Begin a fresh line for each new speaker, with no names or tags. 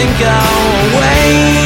doesn't go away.